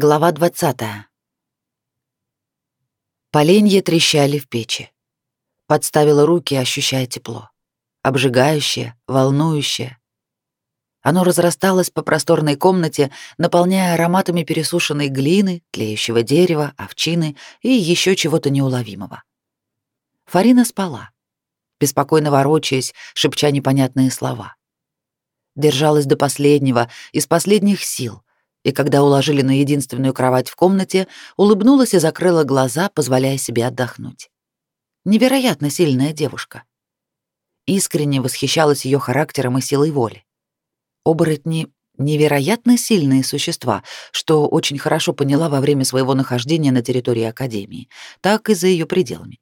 Глава 20. Поленья трещали в печи. Подставила руки, ощущая тепло. Обжигающее, волнующее. Оно разрасталось по просторной комнате, наполняя ароматами пересушенной глины, тлеющего дерева, овчины и еще чего-то неуловимого. Фарина спала, беспокойно ворочаясь, шепча непонятные слова. Держалась до последнего, из последних сил — и когда уложили на единственную кровать в комнате, улыбнулась и закрыла глаза, позволяя себе отдохнуть. Невероятно сильная девушка. Искренне восхищалась ее характером и силой воли. Оборотни — невероятно сильные существа, что очень хорошо поняла во время своего нахождения на территории Академии, так и за ее пределами.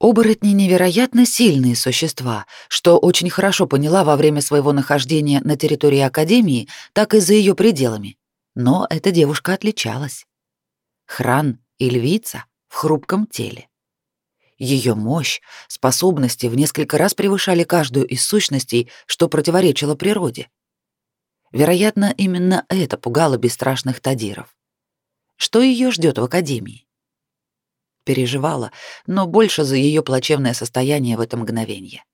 Оборотни — невероятно сильные существа, что очень хорошо поняла во время своего нахождения на территории Академии, так и за ее пределами, но эта девушка отличалась. Хран и львица в хрупком теле. Ее мощь, способности в несколько раз превышали каждую из сущностей, что противоречило природе. Вероятно, именно это пугало бесстрашных тадиров. Что ее ждет в академии? Переживала, но больше за ее плачевное состояние в это мгновение.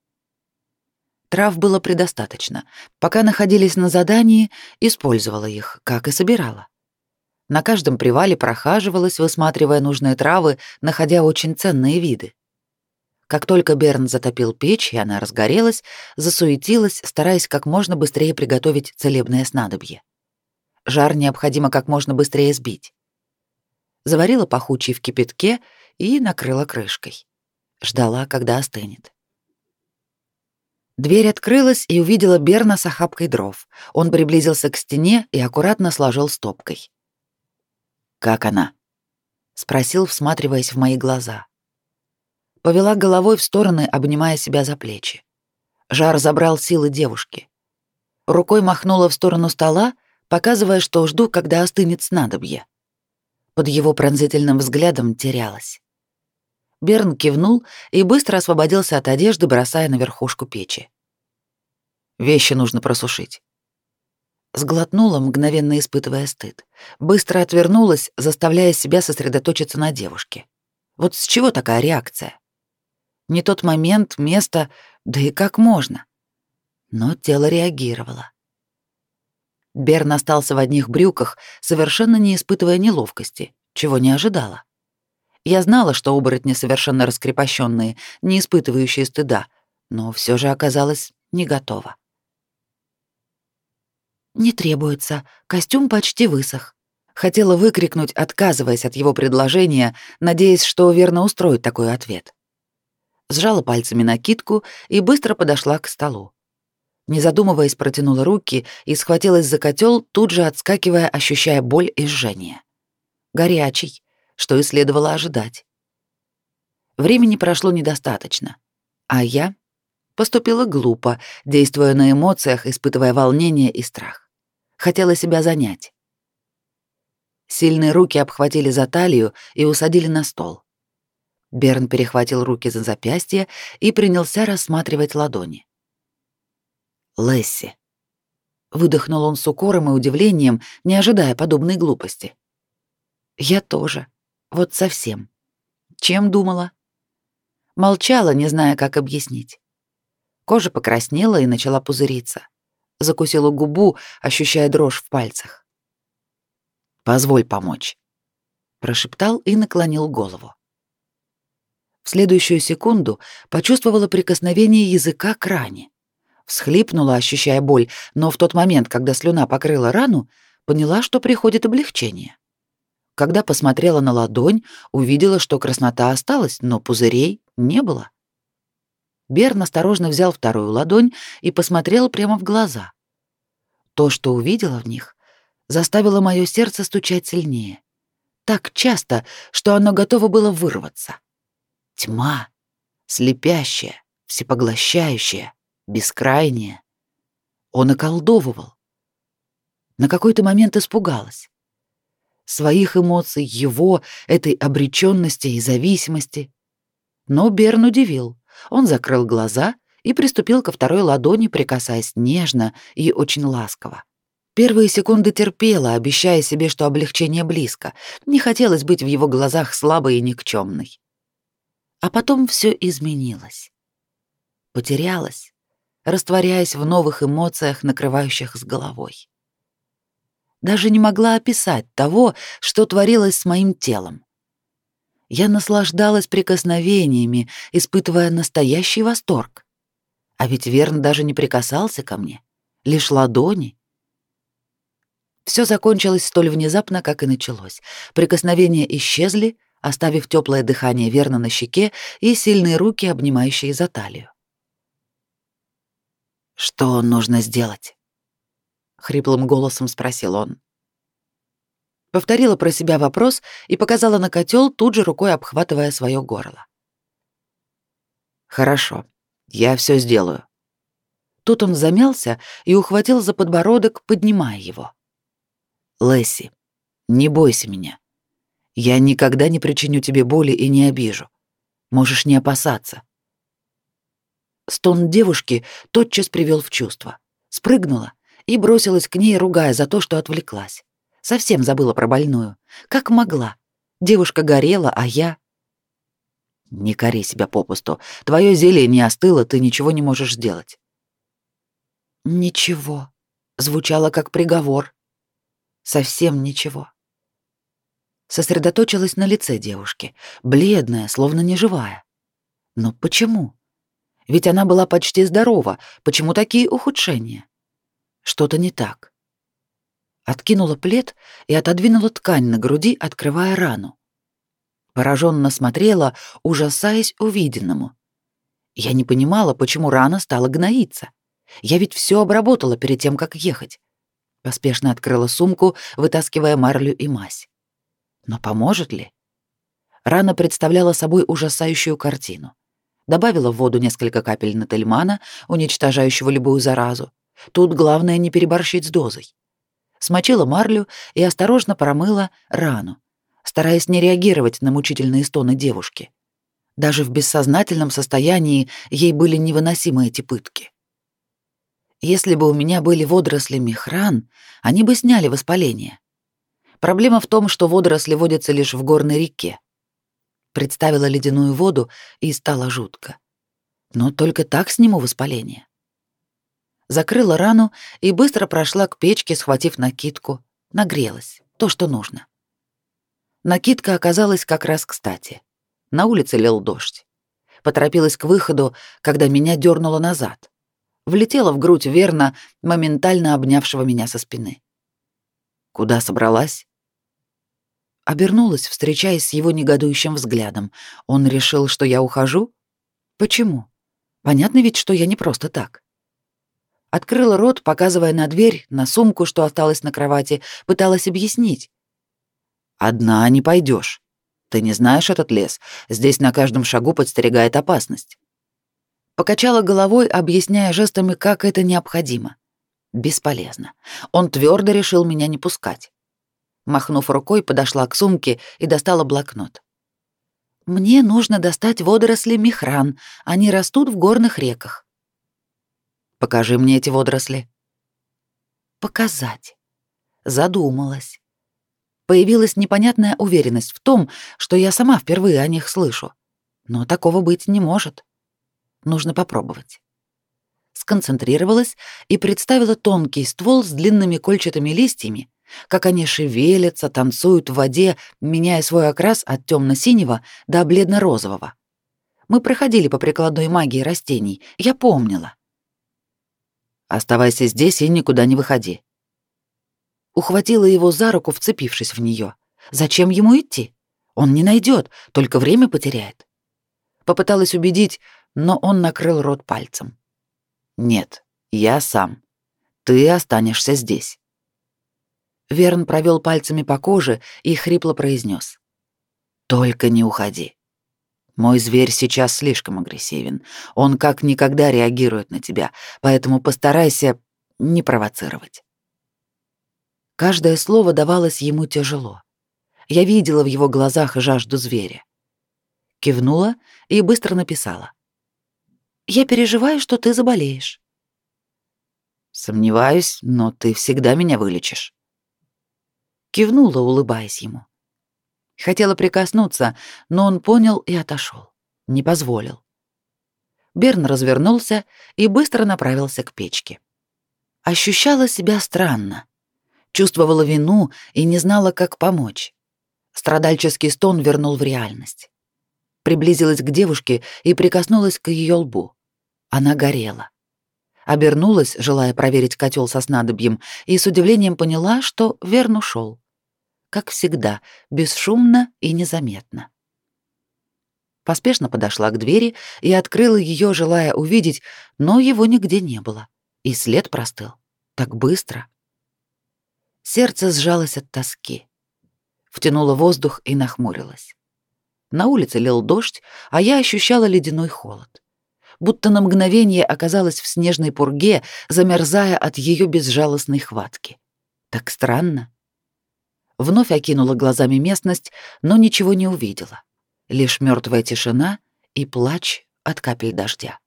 Трав было предостаточно. Пока находились на задании, использовала их, как и собирала. На каждом привале прохаживалась, высматривая нужные травы, находя очень ценные виды. Как только Берн затопил печь, и она разгорелась, засуетилась, стараясь как можно быстрее приготовить целебное снадобье. Жар необходимо как можно быстрее сбить. Заварила пахучий в кипятке и накрыла крышкой. Ждала, когда остынет. Дверь открылась и увидела Берна с охапкой дров. Он приблизился к стене и аккуратно сложил стопкой. «Как она?» — спросил, всматриваясь в мои глаза. Повела головой в стороны, обнимая себя за плечи. Жар забрал силы девушки. Рукой махнула в сторону стола, показывая, что жду, когда остынет снадобье. Под его пронзительным взглядом терялась. Берн кивнул и быстро освободился от одежды, бросая на верхушку печи. Вещи нужно просушить. Сглотнула, мгновенно испытывая стыд. Быстро отвернулась, заставляя себя сосредоточиться на девушке. Вот с чего такая реакция? Не тот момент, место, да и как можно? Но тело реагировало. Берн остался в одних брюках, совершенно не испытывая неловкости, чего не ожидала. Я знала, что оборотни совершенно раскрепощенные, не испытывающие стыда, но все же оказалась не готова. «Не требуется, костюм почти высох», — хотела выкрикнуть, отказываясь от его предложения, надеясь, что верно устроит такой ответ. Сжала пальцами накидку и быстро подошла к столу. Не задумываясь, протянула руки и схватилась за котел, тут же отскакивая, ощущая боль и жжение. Горячий, что и следовало ожидать. Времени прошло недостаточно, а я поступила глупо, действуя на эмоциях, испытывая волнение и страх. Хотела себя занять. Сильные руки обхватили за талию и усадили на стол. Берн перехватил руки за запястье и принялся рассматривать ладони. Лесси. Выдохнул он с укором и удивлением, не ожидая подобной глупости. Я тоже. Вот совсем. Чем думала? Молчала, не зная, как объяснить. Кожа покраснела и начала пузыриться. Закусила губу, ощущая дрожь в пальцах. «Позволь помочь», — прошептал и наклонил голову. В следующую секунду почувствовала прикосновение языка к ране. Всхлипнула, ощущая боль, но в тот момент, когда слюна покрыла рану, поняла, что приходит облегчение. Когда посмотрела на ладонь, увидела, что краснота осталась, но пузырей не было. Берн осторожно взял вторую ладонь и посмотрел прямо в глаза. То, что увидела в них, заставило мое сердце стучать сильнее. Так часто, что оно готово было вырваться. Тьма, слепящая, всепоглощающая, бескрайняя. Он околдовывал. На какой-то момент испугалась своих эмоций, его, этой обреченности и зависимости. Но Берн удивил. Он закрыл глаза и приступил ко второй ладони, прикасаясь нежно и очень ласково. Первые секунды терпела, обещая себе, что облегчение близко. Не хотелось быть в его глазах слабой и никчемной. А потом все изменилось. Потерялась, растворяясь в новых эмоциях, накрывающих с головой. Даже не могла описать того, что творилось с моим телом. Я наслаждалась прикосновениями, испытывая настоящий восторг. А ведь Верн даже не прикасался ко мне, лишь ладони — все закончилось столь внезапно, как и началось. Прикосновения исчезли, оставив теплое дыхание верно на щеке и сильные руки, обнимающие за талию. «Что нужно сделать?» — хриплым голосом спросил он. Повторила про себя вопрос и показала на котел, тут же рукой обхватывая свое горло. «Хорошо, я все сделаю». Тут он замялся и ухватил за подбородок, поднимая его. Лесси, не бойся меня. Я никогда не причиню тебе боли и не обижу. Можешь не опасаться. Стон девушки тотчас привел в чувство. Спрыгнула и бросилась к ней, ругая за то, что отвлеклась. Совсем забыла про больную. Как могла. Девушка горела, а я... Не кори себя попусту. Твое зелье не остыло, ты ничего не можешь сделать. Ничего. Звучало как приговор. Совсем ничего. Сосредоточилась на лице девушки, бледная, словно неживая. Но почему? Ведь она была почти здорова, почему такие ухудшения? Что-то не так. Откинула плед и отодвинула ткань на груди, открывая рану. Пораженно смотрела, ужасаясь увиденному. Я не понимала, почему рана стала гноиться. Я ведь все обработала перед тем, как ехать. Поспешно открыла сумку, вытаскивая марлю и мазь. Но поможет ли? Рана представляла собой ужасающую картину. Добавила в воду несколько капель нательмана, уничтожающего любую заразу. Тут главное не переборщить с дозой. Смочила марлю и осторожно промыла рану, стараясь не реагировать на мучительные стоны девушки. Даже в бессознательном состоянии ей были невыносимы эти пытки. Если бы у меня были водоросли михран, они бы сняли воспаление. Проблема в том, что водоросли водятся лишь в горной реке. Представила ледяную воду и стало жутко. Но только так сниму воспаление. Закрыла рану и быстро прошла к печке, схватив накидку. Нагрелась. То, что нужно. Накидка оказалась как раз кстати. На улице лил дождь. Поторопилась к выходу, когда меня дернуло назад влетела в грудь верно, моментально обнявшего меня со спины. Куда собралась? Обернулась, встречаясь с его негодующим взглядом. Он решил, что я ухожу? Почему? Понятно ведь, что я не просто так. Открыла рот, показывая на дверь, на сумку, что осталась на кровати, пыталась объяснить. «Одна не пойдешь. Ты не знаешь этот лес. Здесь на каждом шагу подстерегает опасность. Покачала головой, объясняя жестами, как это необходимо. Бесполезно. Он твердо решил меня не пускать. Махнув рукой, подошла к сумке и достала блокнот. «Мне нужно достать водоросли михран. Они растут в горных реках». «Покажи мне эти водоросли». «Показать». Задумалась. Появилась непонятная уверенность в том, что я сама впервые о них слышу. Но такого быть не может. Нужно попробовать. Сконцентрировалась и представила тонкий ствол с длинными кольчатыми листьями, как они шевелятся, танцуют в воде, меняя свой окрас от темно-синего до бледно-розового. Мы проходили по прикладной магии растений, я помнила. Оставайся здесь и никуда не выходи. Ухватила его за руку, вцепившись в нее. Зачем ему идти? Он не найдет, только время потеряет. Попыталась убедить, но он накрыл рот пальцем. «Нет, я сам. Ты останешься здесь». Верн провел пальцами по коже и хрипло произнес: «Только не уходи. Мой зверь сейчас слишком агрессивен. Он как никогда реагирует на тебя, поэтому постарайся не провоцировать». Каждое слово давалось ему тяжело. Я видела в его глазах жажду зверя. Кивнула и быстро написала. Я переживаю, что ты заболеешь. Сомневаюсь, но ты всегда меня вылечишь. Кивнула, улыбаясь ему. Хотела прикоснуться, но он понял и отошел. Не позволил. Берн развернулся и быстро направился к печке. Ощущала себя странно. Чувствовала вину и не знала, как помочь. Страдальческий стон вернул в реальность. Приблизилась к девушке и прикоснулась к ее лбу. Она горела. Обернулась, желая проверить котел со снадобьем, и с удивлением поняла, что Верн ушел. Как всегда, бесшумно и незаметно. Поспешно подошла к двери и открыла ее, желая увидеть, но его нигде не было. И след простыл. Так быстро. Сердце сжалось от тоски. Втянула воздух и нахмурилась. На улице лил дождь, а я ощущала ледяной холод. Будто на мгновение оказалась в снежной пурге, замерзая от ее безжалостной хватки. Так странно. Вновь окинула глазами местность, но ничего не увидела. Лишь мертвая тишина и плач от капель дождя.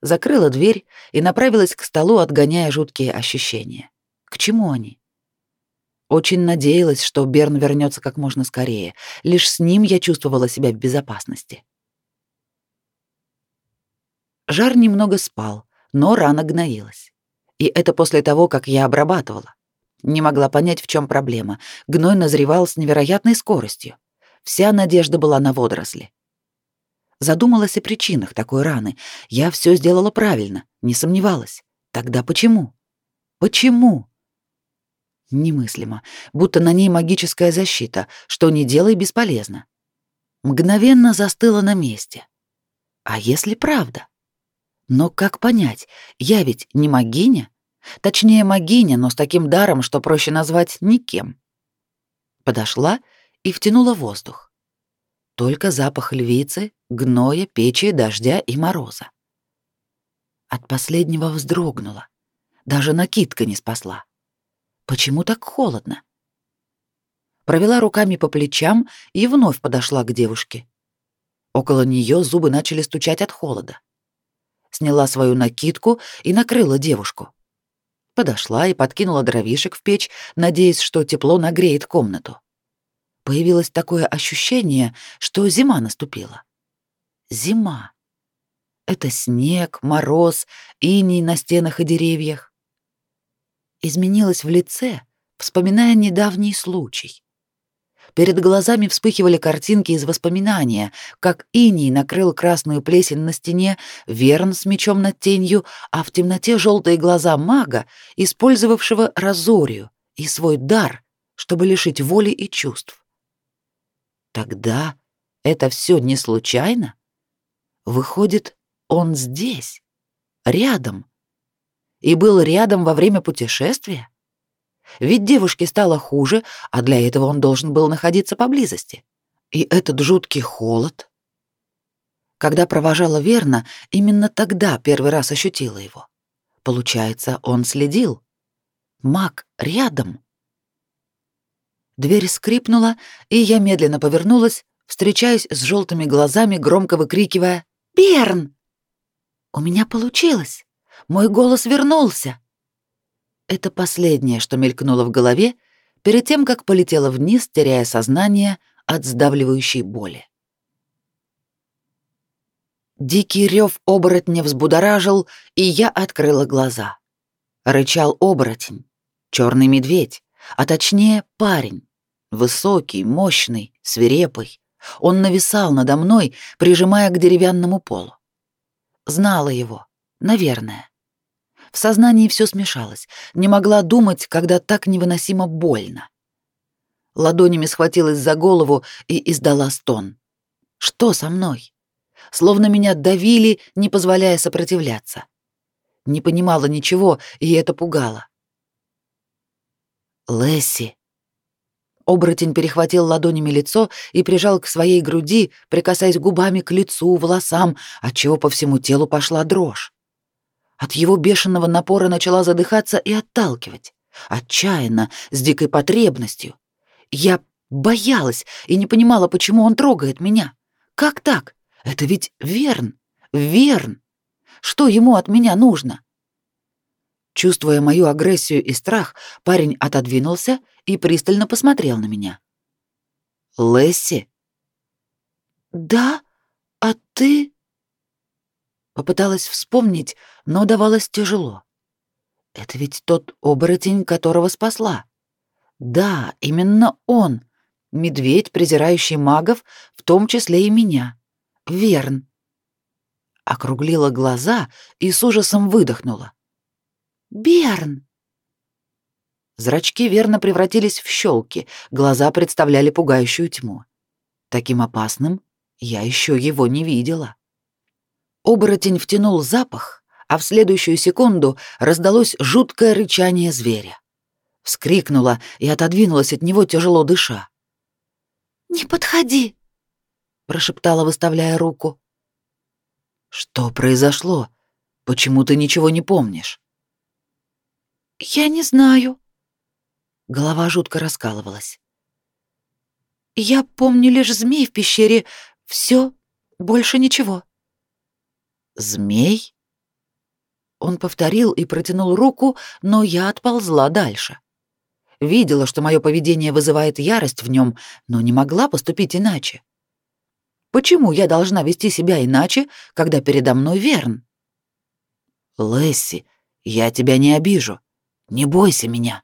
Закрыла дверь и направилась к столу, отгоняя жуткие ощущения. К чему они? Очень надеялась, что Берн вернется как можно скорее. Лишь с ним я чувствовала себя в безопасности. Жар немного спал, но рана гноилась. И это после того, как я обрабатывала. Не могла понять, в чем проблема. Гной назревал с невероятной скоростью. Вся надежда была на водоросли. Задумалась о причинах такой раны. Я все сделала правильно, не сомневалась. Тогда почему? Почему? Немыслимо, будто на ней магическая защита, что не делай бесполезно. Мгновенно застыла на месте. А если правда? Но как понять, я ведь не магиня? Точнее, магиня, но с таким даром, что проще назвать никем. Подошла и втянула воздух. Только запах львицы, гноя, печи, дождя и мороза. От последнего вздрогнула. Даже накидка не спасла. Почему так холодно? Провела руками по плечам и вновь подошла к девушке. Около нее зубы начали стучать от холода. Сняла свою накидку и накрыла девушку. Подошла и подкинула дровишек в печь, надеясь, что тепло нагреет комнату. Появилось такое ощущение, что зима наступила. Зима. Это снег, мороз, иней на стенах и деревьях изменилась в лице, вспоминая недавний случай. Перед глазами вспыхивали картинки из воспоминания, как иней накрыл красную плесень на стене, Верн с мечом над тенью, а в темноте желтые глаза мага, использовавшего разорию и свой дар, чтобы лишить воли и чувств. Тогда это все не случайно? Выходит, он здесь, рядом, и был рядом во время путешествия? Ведь девушке стало хуже, а для этого он должен был находиться поблизости. И этот жуткий холод. Когда провожала верно, именно тогда первый раз ощутила его. Получается, он следил. Маг рядом. Дверь скрипнула, и я медленно повернулась, встречаясь с желтыми глазами, громко выкрикивая «Берн!». У меня получилось. Мой голос вернулся. Это последнее, что мелькнуло в голове перед тем, как полетело вниз, теряя сознание от сдавливающей боли. Дикий рев оборотня взбудоражил, и я открыла глаза. Рычал оборотень, черный медведь, а точнее парень, высокий, мощный, свирепый. Он нависал надо мной, прижимая к деревянному полу. Знала его, наверное. В сознании все смешалось. Не могла думать, когда так невыносимо больно. Ладонями схватилась за голову и издала стон. Что со мной? Словно меня давили, не позволяя сопротивляться. Не понимала ничего, и это пугало. Лесси. Оборотень перехватил ладонями лицо и прижал к своей груди, прикасаясь губами к лицу, волосам, отчего по всему телу пошла дрожь. От его бешеного напора начала задыхаться и отталкивать. Отчаянно, с дикой потребностью. Я боялась и не понимала, почему он трогает меня. Как так? Это ведь Верн. Верн. Что ему от меня нужно? Чувствуя мою агрессию и страх, парень отодвинулся и пристально посмотрел на меня. «Лесси?» «Да? А ты?» Попыталась вспомнить, но давалось тяжело. Это ведь тот оборотень, которого спасла. Да, именно он. Медведь, презирающий магов, в том числе и меня. Верн. Округлила глаза и с ужасом выдохнула. «Берн!» Зрачки верно превратились в щелки, глаза представляли пугающую тьму. Таким опасным я еще его не видела. Оборотень втянул запах, а в следующую секунду раздалось жуткое рычание зверя. Вскрикнула и отодвинулась от него, тяжело дыша. «Не подходи!» — прошептала, выставляя руку. «Что произошло? Почему ты ничего не помнишь?» «Я не знаю». Голова жутко раскалывалась. «Я помню лишь змей в пещере. Все, больше ничего». «Змей?» Он повторил и протянул руку, но я отползла дальше. Видела, что мое поведение вызывает ярость в нем, но не могла поступить иначе. Почему я должна вести себя иначе, когда передо мной Верн? Лесси, я тебя не обижу. Не бойся меня,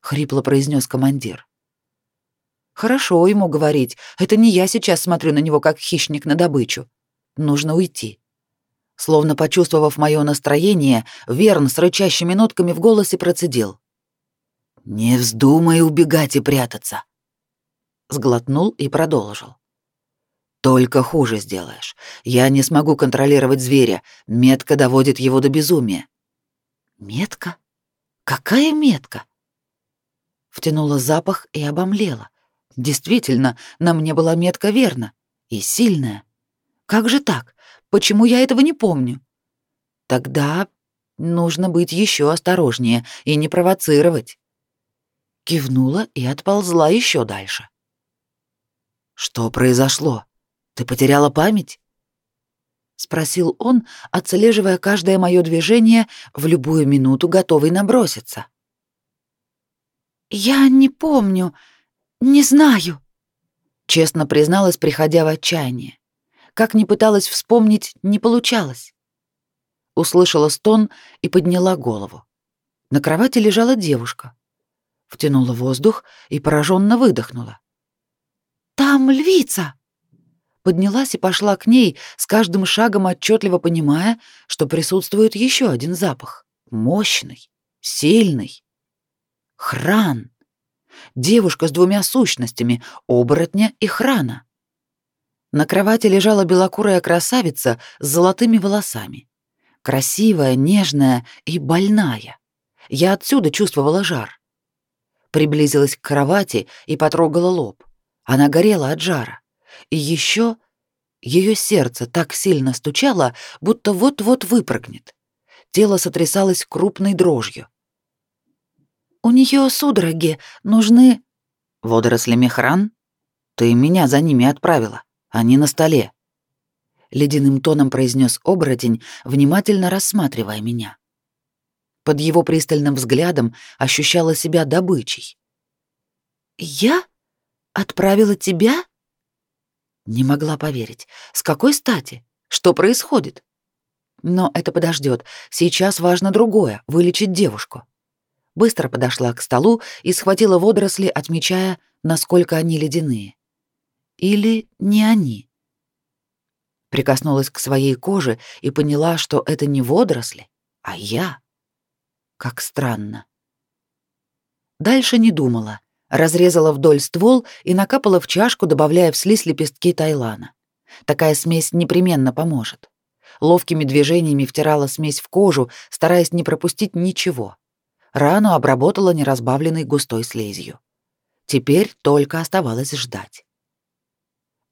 хрипло произнес командир. Хорошо ему говорить. Это не я сейчас смотрю на него как хищник на добычу. Нужно уйти. Словно почувствовав мое настроение, Верн с рычащими нотками в голосе процедил: "Не вздумай убегать и прятаться". Сглотнул и продолжил: "Только хуже сделаешь. Я не смогу контролировать зверя. Метка доводит его до безумия". Метка? Какая метка? Втянула запах и обомлела. Действительно, на мне была метка верно и сильная. Как же так? Почему я этого не помню? Тогда нужно быть еще осторожнее и не провоцировать. Кивнула и отползла еще дальше. Что произошло? Ты потеряла память? спросил он, отслеживая каждое мое движение, в любую минуту готовый наброситься. Я не помню, не знаю, честно призналась, приходя в отчаяние. Как ни пыталась вспомнить, не получалось. Услышала стон и подняла голову. На кровати лежала девушка. Втянула воздух и пораженно выдохнула. «Там львица!» поднялась и пошла к ней, с каждым шагом отчетливо понимая, что присутствует еще один запах. Мощный, сильный. Хран. Девушка с двумя сущностями, оборотня и храна. На кровати лежала белокурая красавица с золотыми волосами. Красивая, нежная и больная. Я отсюда чувствовала жар. Приблизилась к кровати и потрогала лоб. Она горела от жара. И еще ее сердце так сильно стучало, будто вот-вот выпрыгнет. Тело сотрясалось крупной дрожью. «У нее судороги, нужны...» «Водоросли мехран? Ты меня за ними отправила. Они на столе». Ледяным тоном произнес оборотень, внимательно рассматривая меня. Под его пристальным взглядом ощущала себя добычей. «Я? Отправила тебя?» Не могла поверить. С какой стати? Что происходит? Но это подождет. Сейчас важно другое — вылечить девушку. Быстро подошла к столу и схватила водоросли, отмечая, насколько они ледяные. Или не они. Прикоснулась к своей коже и поняла, что это не водоросли, а я. Как странно. Дальше не думала разрезала вдоль ствол и накапала в чашку, добавляя в слизь лепестки тайлана. Такая смесь непременно поможет. Ловкими движениями втирала смесь в кожу, стараясь не пропустить ничего. Рану обработала неразбавленной густой слизью. Теперь только оставалось ждать.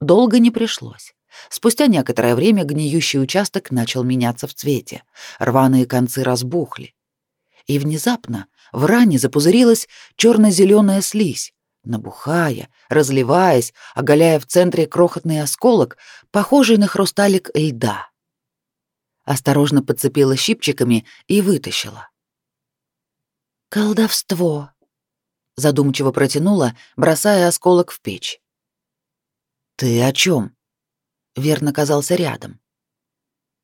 Долго не пришлось. Спустя некоторое время гниющий участок начал меняться в цвете. Рваные концы разбухли. И внезапно в ране запузырилась черно-зеленая слизь, набухая, разливаясь, оголяя в центре крохотный осколок, похожий на хрусталик льда. Осторожно подцепила щипчиками и вытащила. Колдовство, задумчиво протянула, бросая осколок в печь. Ты о чем? Верно казался рядом.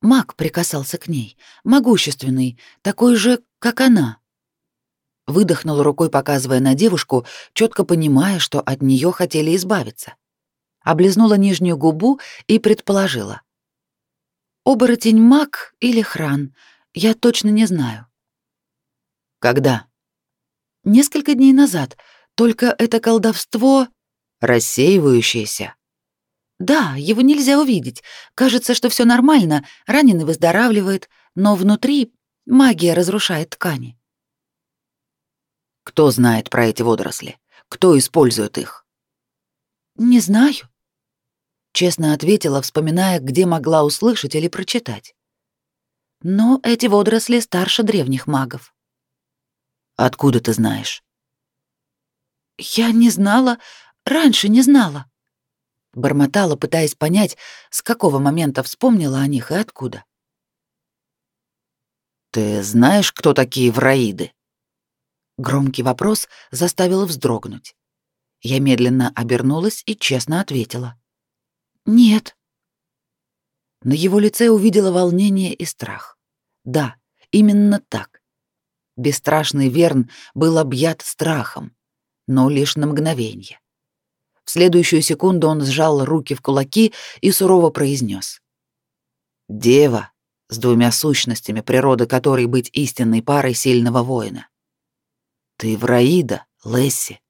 Маг прикасался к ней, могущественный, такой же, как она. Выдохнула рукой, показывая на девушку, четко понимая, что от нее хотели избавиться. Облизнула нижнюю губу и предположила. «Оборотень маг или хран, я точно не знаю». «Когда?» «Несколько дней назад, только это колдовство...» «Рассеивающееся», да, его нельзя увидеть. Кажется, что все нормально, раненый выздоравливает, но внутри магия разрушает ткани. Кто знает про эти водоросли? Кто использует их? Не знаю. Честно ответила, вспоминая, где могла услышать или прочитать. Но эти водоросли старше древних магов. Откуда ты знаешь? Я не знала, раньше не знала. Бормотала, пытаясь понять, с какого момента вспомнила о них и откуда. «Ты знаешь, кто такие враиды?» Громкий вопрос заставил вздрогнуть. Я медленно обернулась и честно ответила. «Нет». На его лице увидела волнение и страх. Да, именно так. Бесстрашный Верн был объят страхом, но лишь на мгновение. В следующую секунду он сжал руки в кулаки и сурово произнес: «Дева, с двумя сущностями, природы которой быть истинной парой сильного воина. Ты Враида, Лесси.